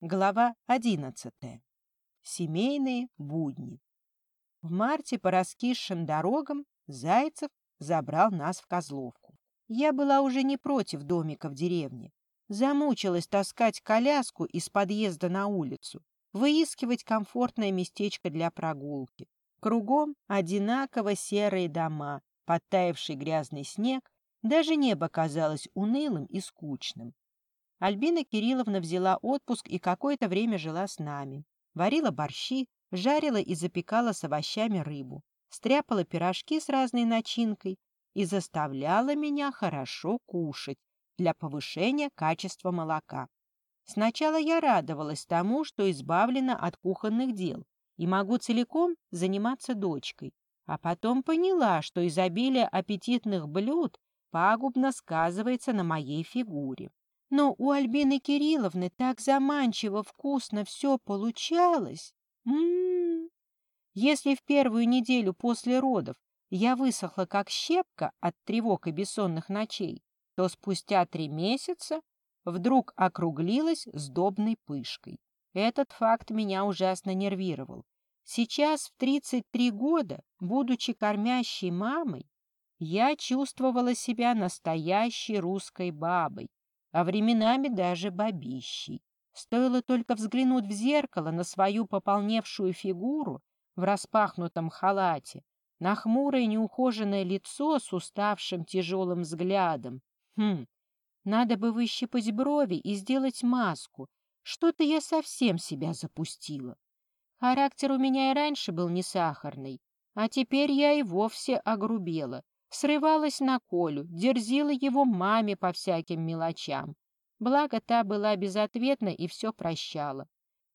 Глава одиннадцатая. Семейные будни. В марте по раскисшим дорогам Зайцев забрал нас в Козловку. Я была уже не против домика в деревне. Замучилась таскать коляску из подъезда на улицу, выискивать комфортное местечко для прогулки. Кругом одинаково серые дома, подтаявший грязный снег, даже небо казалось унылым и скучным. Альбина Кирилловна взяла отпуск и какое-то время жила с нами. Варила борщи, жарила и запекала с овощами рыбу, стряпала пирожки с разной начинкой и заставляла меня хорошо кушать для повышения качества молока. Сначала я радовалась тому, что избавлена от кухонных дел и могу целиком заниматься дочкой, а потом поняла, что изобилие аппетитных блюд пагубно сказывается на моей фигуре. Но у Альбины Кирилловны так заманчиво вкусно все получалось. М -м -м. Если в первую неделю после родов я высохла как щепка от тревог и бессонных ночей, то спустя три месяца вдруг округлилась сдобной пышкой. Этот факт меня ужасно нервировал. Сейчас, в 33 года, будучи кормящей мамой, я чувствовала себя настоящей русской бабой, а временами даже бабищей. Стоило только взглянуть в зеркало на свою пополневшую фигуру в распахнутом халате, на хмурое неухоженное лицо с уставшим тяжелым взглядом. Хм, надо бы выщипать брови и сделать маску. Что-то я совсем себя запустила. Характер у меня и раньше был не сахарный, а теперь я и вовсе огрубела, Срывалась на Колю, дерзила его маме по всяким мелочам. Благо, та была безответна и все прощала.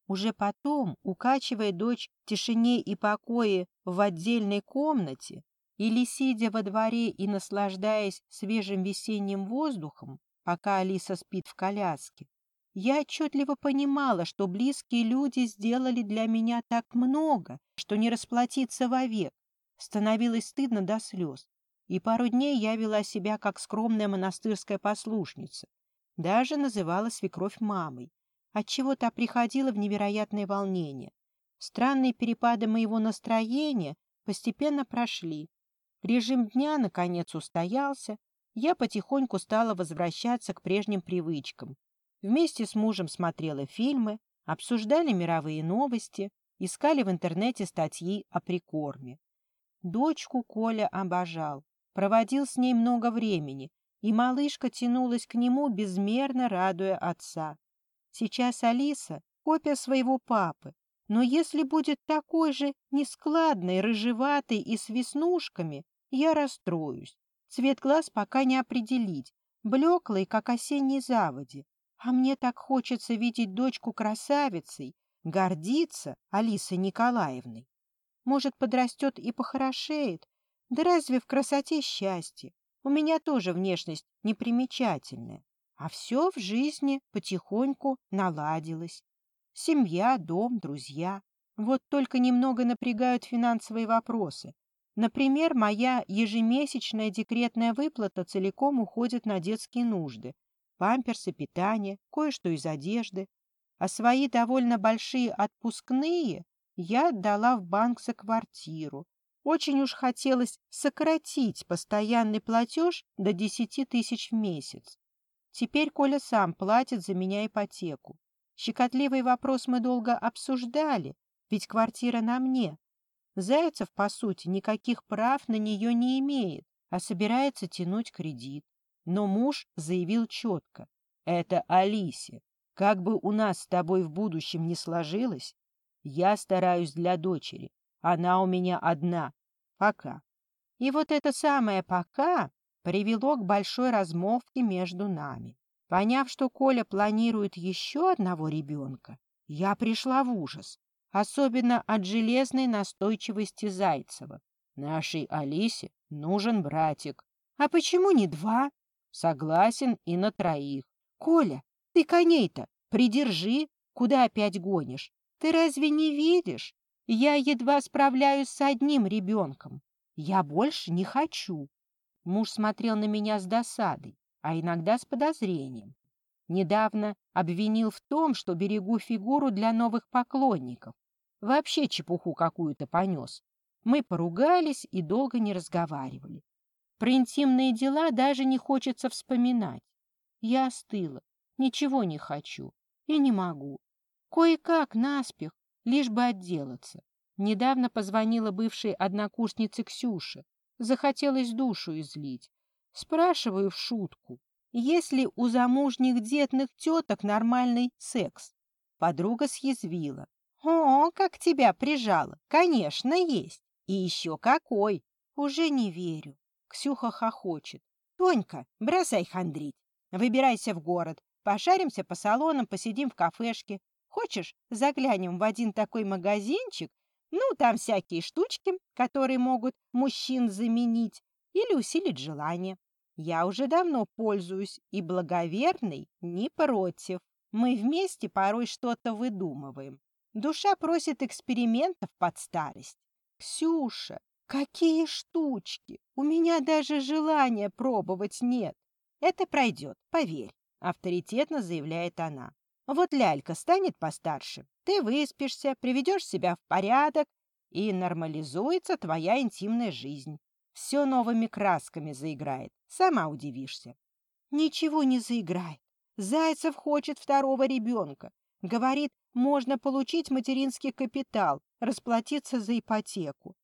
Уже потом, укачивая дочь в тишине и покое в отдельной комнате или сидя во дворе и наслаждаясь свежим весенним воздухом, пока Алиса спит в коляске, я отчетливо понимала, что близкие люди сделали для меня так много, что не расплатиться вовек. Становилось стыдно до слез и пару дней я вела себя как скромная монастырская послушница, даже называла свекровь мамой, отчего та приходила в невероятное волнение. Странные перепады моего настроения постепенно прошли. Режим дня, наконец, устоялся, я потихоньку стала возвращаться к прежним привычкам. Вместе с мужем смотрела фильмы, обсуждали мировые новости, искали в интернете статьи о прикорме. Дочку Коля обожал проводил с ней много времени, и малышка тянулась к нему, безмерно радуя отца. Сейчас Алиса — копия своего папы, но если будет такой же нескладной, рыжеватой и с веснушками, я расстроюсь. Цвет глаз пока не определить, блеклый, как осенней заводи. А мне так хочется видеть дочку красавицей, гордиться Алисой Николаевной. Может, подрастет и похорошеет, да разве в красоте счастье? У меня тоже внешность непримечательная. А все в жизни потихоньку наладилось. Семья, дом, друзья. Вот только немного напрягают финансовые вопросы. Например, моя ежемесячная декретная выплата целиком уходит на детские нужды. Памперсы, питание, кое-что из одежды. А свои довольно большие отпускные я отдала в банк за квартиру. Очень уж хотелось сократить постоянный платеж до 10 тысяч в месяц. Теперь Коля сам платит за меня ипотеку. Щекотливый вопрос мы долго обсуждали, ведь квартира на мне. Зайцев, по сути, никаких прав на нее не имеет, а собирается тянуть кредит. Но муж заявил четко. Это Алисе. Как бы у нас с тобой в будущем не сложилось, я стараюсь для дочери. Она у меня одна. Пока. И вот это самое «пока» привело к большой размолвке между нами. Поняв, что Коля планирует еще одного ребенка, я пришла в ужас, особенно от железной настойчивости Зайцева. Нашей Алисе нужен братик. А почему не два? Согласен и на троих. Коля, ты коней-то придержи, куда опять гонишь? Ты разве не видишь? Я едва справляюсь с одним ребенком. Я больше не хочу. Муж смотрел на меня с досадой, а иногда с подозрением. Недавно обвинил в том, что берегу фигуру для новых поклонников. Вообще чепуху какую-то понес. Мы поругались и долго не разговаривали. Про интимные дела даже не хочется вспоминать. Я остыла, ничего не хочу и не могу. Кое-как наспех, лишь бы отделаться. Недавно позвонила бывшей однокурснице Ксюше. Захотелось душу излить. Спрашиваю в шутку, есть ли у замужних детных теток нормальный секс. Подруга съязвила. «О, как тебя прижало! Конечно, есть! И еще какой! Уже не верю!» Ксюха хохочет. «Тонька, бросай хандрить. Выбирайся в город. Пошаримся по салонам, посидим в кафешке. Хочешь, заглянем в один такой магазинчик? Ну, там всякие штучки, которые могут мужчин заменить или усилить желание. Я уже давно пользуюсь, и благоверный не против. Мы вместе порой что-то выдумываем. Душа просит экспериментов под старость. Ксюша, какие штучки! У меня даже желания пробовать нет. Это пройдет, поверь, авторитетно заявляет она. Вот лялька станет постарше, ты выспишься, приведешь себя в порядок, и нормализуется твоя интимная жизнь. Все новыми красками заиграет, сама удивишься. Ничего не заиграет. Зайцев хочет второго ребенка. Говорит, можно получить материнский капитал, расплатиться за ипотеку.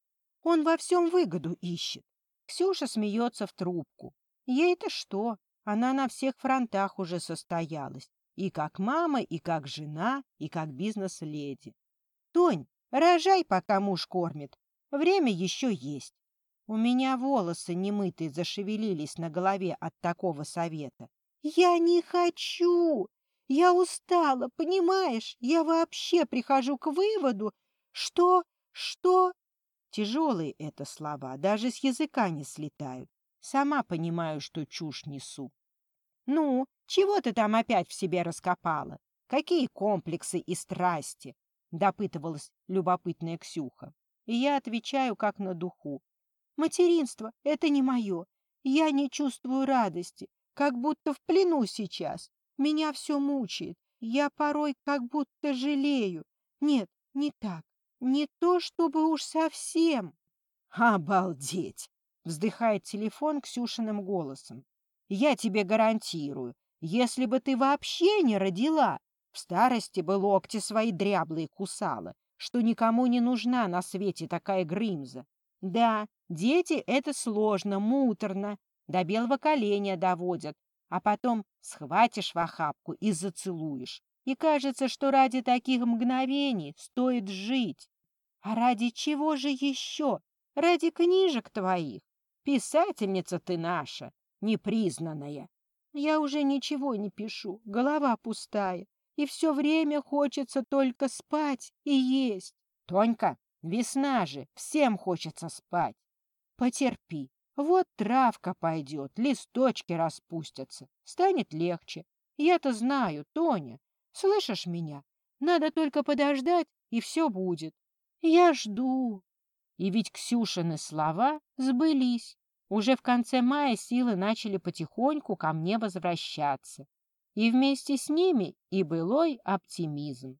Он во всем выгоду ищет. Ксюша смеется в трубку. Ей-то что? Она на всех фронтах уже состоялась. И как мама, и как жена, и как бизнес-леди. Тонь, рожай, пока муж кормит. Время еще есть. У меня волосы немытые зашевелились на голове от такого совета. Я не хочу! Я устала, понимаешь? Я вообще прихожу к выводу, что... что... Тяжелые это слова, даже с языка не слетают. Сама понимаю, что чушь несу. Ну, чего ты там опять в себе раскопала? Какие комплексы и страсти? Допытывалась любопытная Ксюха. И я отвечаю, как на духу. Материнство — это не мое. Я не чувствую радости, как будто в плену сейчас. Меня все мучает. Я порой как будто жалею. Нет, не так. Не то, чтобы уж совсем. Обалдеть! Вздыхает телефон Ксюшиным голосом. Я тебе гарантирую, если бы ты вообще не родила, в старости бы локти свои дряблые кусала, что никому не нужна на свете такая Грымза. Да, дети — это сложно, муторно, до белого коленя доводят, а потом схватишь в охапку и зацелуешь. И кажется, что ради таких мгновений стоит жить. А ради чего же еще? Ради книжек твоих. Писательница ты наша, непризнанная. Я уже ничего не пишу, голова пустая, и все время хочется только спать и есть. Тонька, весна же, всем хочется спать. Потерпи, вот травка пойдет, листочки распустятся, станет легче. Я-то знаю, Тоня. Слышишь меня? Надо только подождать, и все будет. Я жду. И ведь Ксюшины слова сбылись. Уже в конце мая силы начали потихоньку ко мне возвращаться. И вместе с ними и былой оптимизм.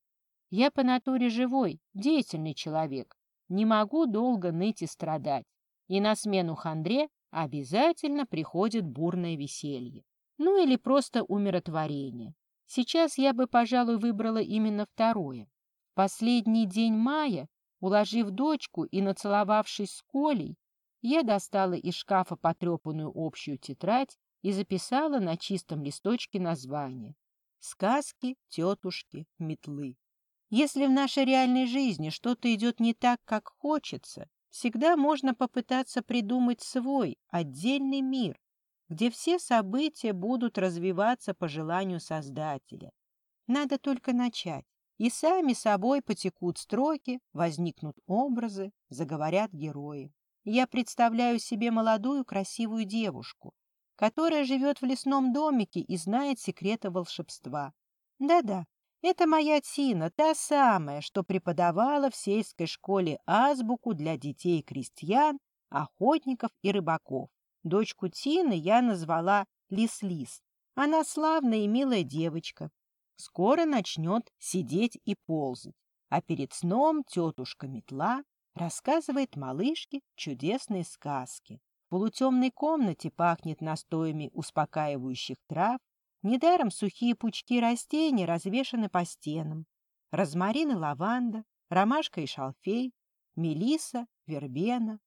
Я по натуре живой, деятельный человек. Не могу долго ныть и страдать и на смену хандре обязательно приходит бурное веселье. Ну или просто умиротворение. Сейчас я бы, пожалуй, выбрала именно второе. Последний день мая, уложив дочку и нацеловавшись с Колей, я достала из шкафа потрепанную общую тетрадь и записала на чистом листочке название «Сказки тетушки Метлы». Если в нашей реальной жизни что-то идет не так, как хочется, Всегда можно попытаться придумать свой, отдельный мир, где все события будут развиваться по желанию Создателя. Надо только начать, и сами собой потекут строки, возникнут образы, заговорят герои. Я представляю себе молодую красивую девушку, которая живет в лесном домике и знает секреты волшебства. Да-да, это моя Тина, та самая, что преподавала в сельской школе азбуку для детей крестьян, охотников и рыбаков. Дочку Тины я назвала Лис-Лис. Она славная и милая девочка. Скоро начнет сидеть и ползать. А перед сном тетушка Метла рассказывает малышке чудесные сказки. В полутемной комнате пахнет настоями успокаивающих трав. Недаром сухие пучки растений развешаны по стенам. Розмарин и лаванда, ромашка и шалфей, мелиса, вербена.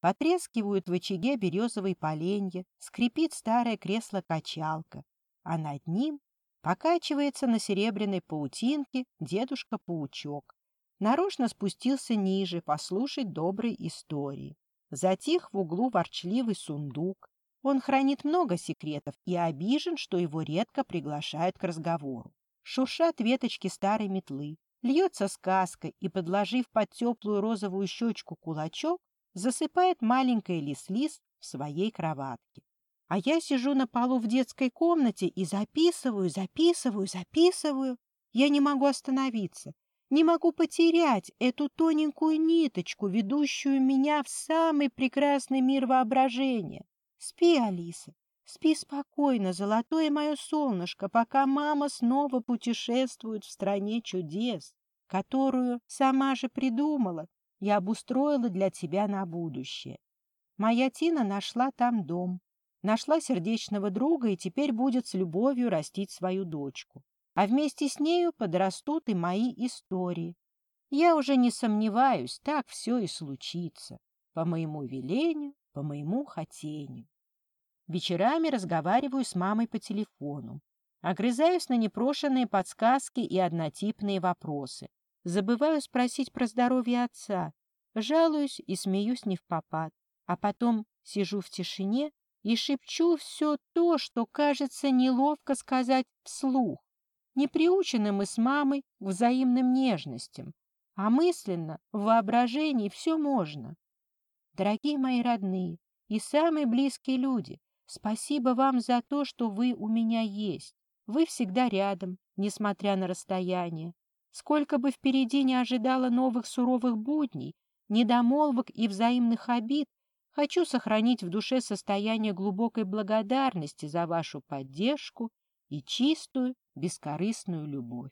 Потрескивают в очаге березовые поленья, скрипит старое кресло-качалка, а над ним покачивается на серебряной паутинке дедушка-паучок. Нарочно спустился ниже послушать доброй истории. Затих в углу ворчливый сундук. Он хранит много секретов и обижен, что его редко приглашают к разговору. Шуршат веточки старой метлы. Льется сказка и, подложив под теплую розовую щечку кулачок, засыпает маленькая лис-лис в своей кроватке. А я сижу на полу в детской комнате и записываю, записываю, записываю. Я не могу остановиться, не могу потерять эту тоненькую ниточку, ведущую меня в самый прекрасный мир воображения. Спи, Алиса, спи спокойно, золотое мое солнышко, пока мама снова путешествует в стране чудес, которую сама же придумала и обустроила для тебя на будущее. Моя Тина нашла там дом, нашла сердечного друга и теперь будет с любовью растить свою дочку. А вместе с нею подрастут и мои истории. Я уже не сомневаюсь, так все и случится. По моему велению, по моему хотению. Вечерами разговариваю с мамой по телефону. Огрызаюсь на непрошенные подсказки и однотипные вопросы. Забываю спросить про здоровье отца. Жалуюсь и смеюсь не в попад. А потом сижу в тишине и шепчу все то, что кажется неловко сказать вслух. Не приучены мы с мамой к взаимным нежностям, а мысленно, в воображении все можно. Дорогие мои родные и самые близкие люди, спасибо вам за то, что вы у меня есть. Вы всегда рядом, несмотря на расстояние. Сколько бы впереди не ожидало новых суровых будней, недомолвок и взаимных обид, хочу сохранить в душе состояние глубокой благодарности за вашу поддержку и чистую, бескорыстную любовь.